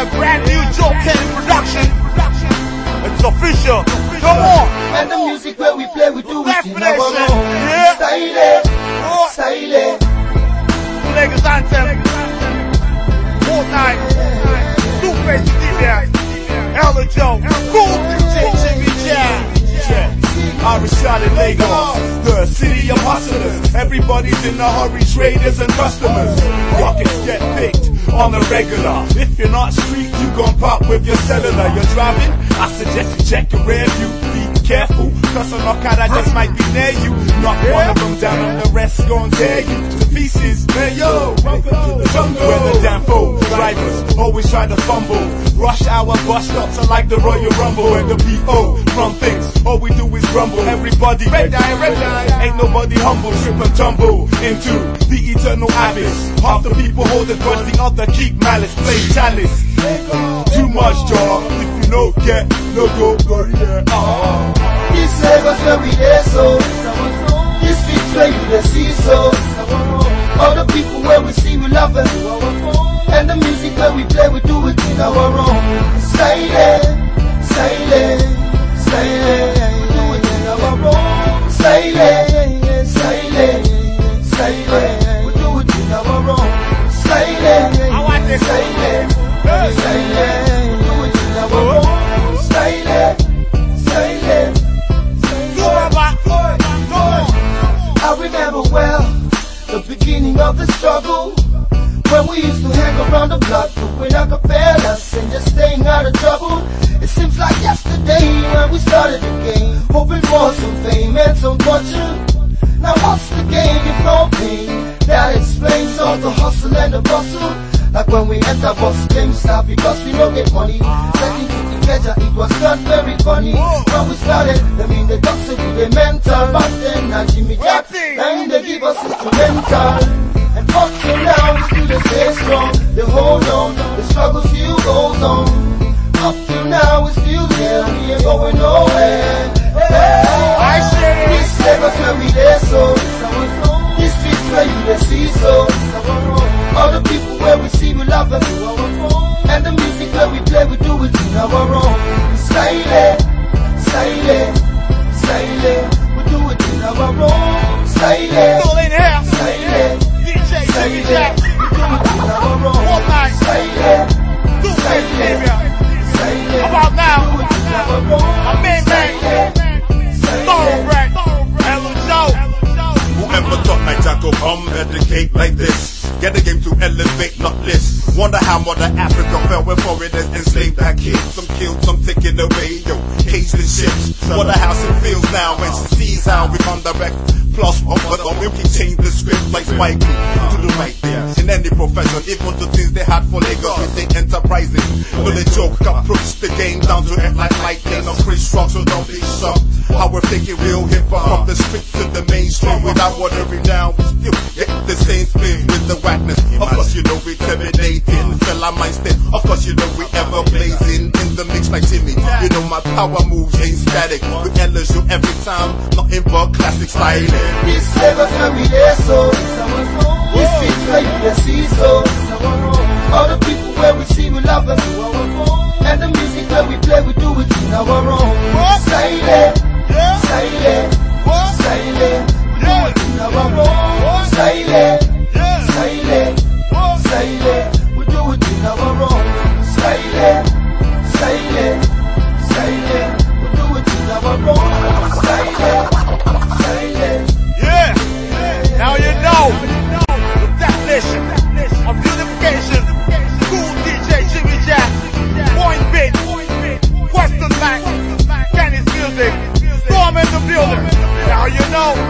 a brand new Joe Penny production. It's official. Come on. And the music where we play, we do it in our own. Yeah. Style it. Style it. Niggas anthem. Fortnite. Two-Face DBS. Ella Joe. Cool. DJ Jimmy J. Irish shot in Lagos, the city of hustlers. Everybody's in a hurry, traders and customers. Pockets get picked, on the regular. If you're not street, you gon' pop with your cellular. You're driving? I suggest you check your rear view. Be careful, cause an Okada just might be near you. Knock one of them down and the rest gon' tear you to pieces. Hey yo, welcome to the jungle. Where the damn always try to fumble. Rush hour bus stops are like the Royal Rumble and the PO run things. All we do is grumble. Everybody red eye, red eye. Ain't nobody humble. Trip and tumble into the eternal abyss. Half the people hold the grudge, the other keep malice. Play chalice. Too much job. If you don't get, no go, go yeah. Ah. This Lagos where we there so. This streets where you see so. All the people where we see we love them. And the music where we play we do it in our own style. Style. Style. We do it in our own style. Style. Style. We do it in our own style. I want this. Style. Style. We do it in our own. I remember well the beginning of the struggle we used to hang around the block doing acapellas and just staying out of trouble. It seems like yesterday when we started the game, hoping for some fame and some fortune. Now what's the game if no pain? That explains all the hustle and the bustle. Like when we enter bus game stop because we don't get money. Second to the pleasure, it was not very funny. When we started, I mean the doctor with the mental, but then now Jimmy Jatt, mean they give us instrumental. And till now, stay strong. They hold on, the struggle DBX. Style. About now. A man. Thoroughbred. Whoever thought night I go come educate like this? Get the game to elevate, not. Wonder how Mother Africa fell when foreigners enslaved our kids. Some killed, some taken away, yo, in ships. Wonder how she feels now when she sees how we direct. Plus, but oh, we can change the script like Spike to the right in any profession. Even the things they had for Lagos, we think enterprising. No, they joke, approach the game down to it like lightning. No Rock, so don't be shocked. How we're taking real hip hop from the street to the mainstream without watering down. Still get the same spin with the whackness. Of course, you know we terminating. Fella mindset. Of course, you know we ever blazing in the mix like Jimmy. You know my power moves ain't static. We Ella show every time, nothing but classic styling. This Lagos where we there so. This where you the see so. All the people where we see we love them. Know.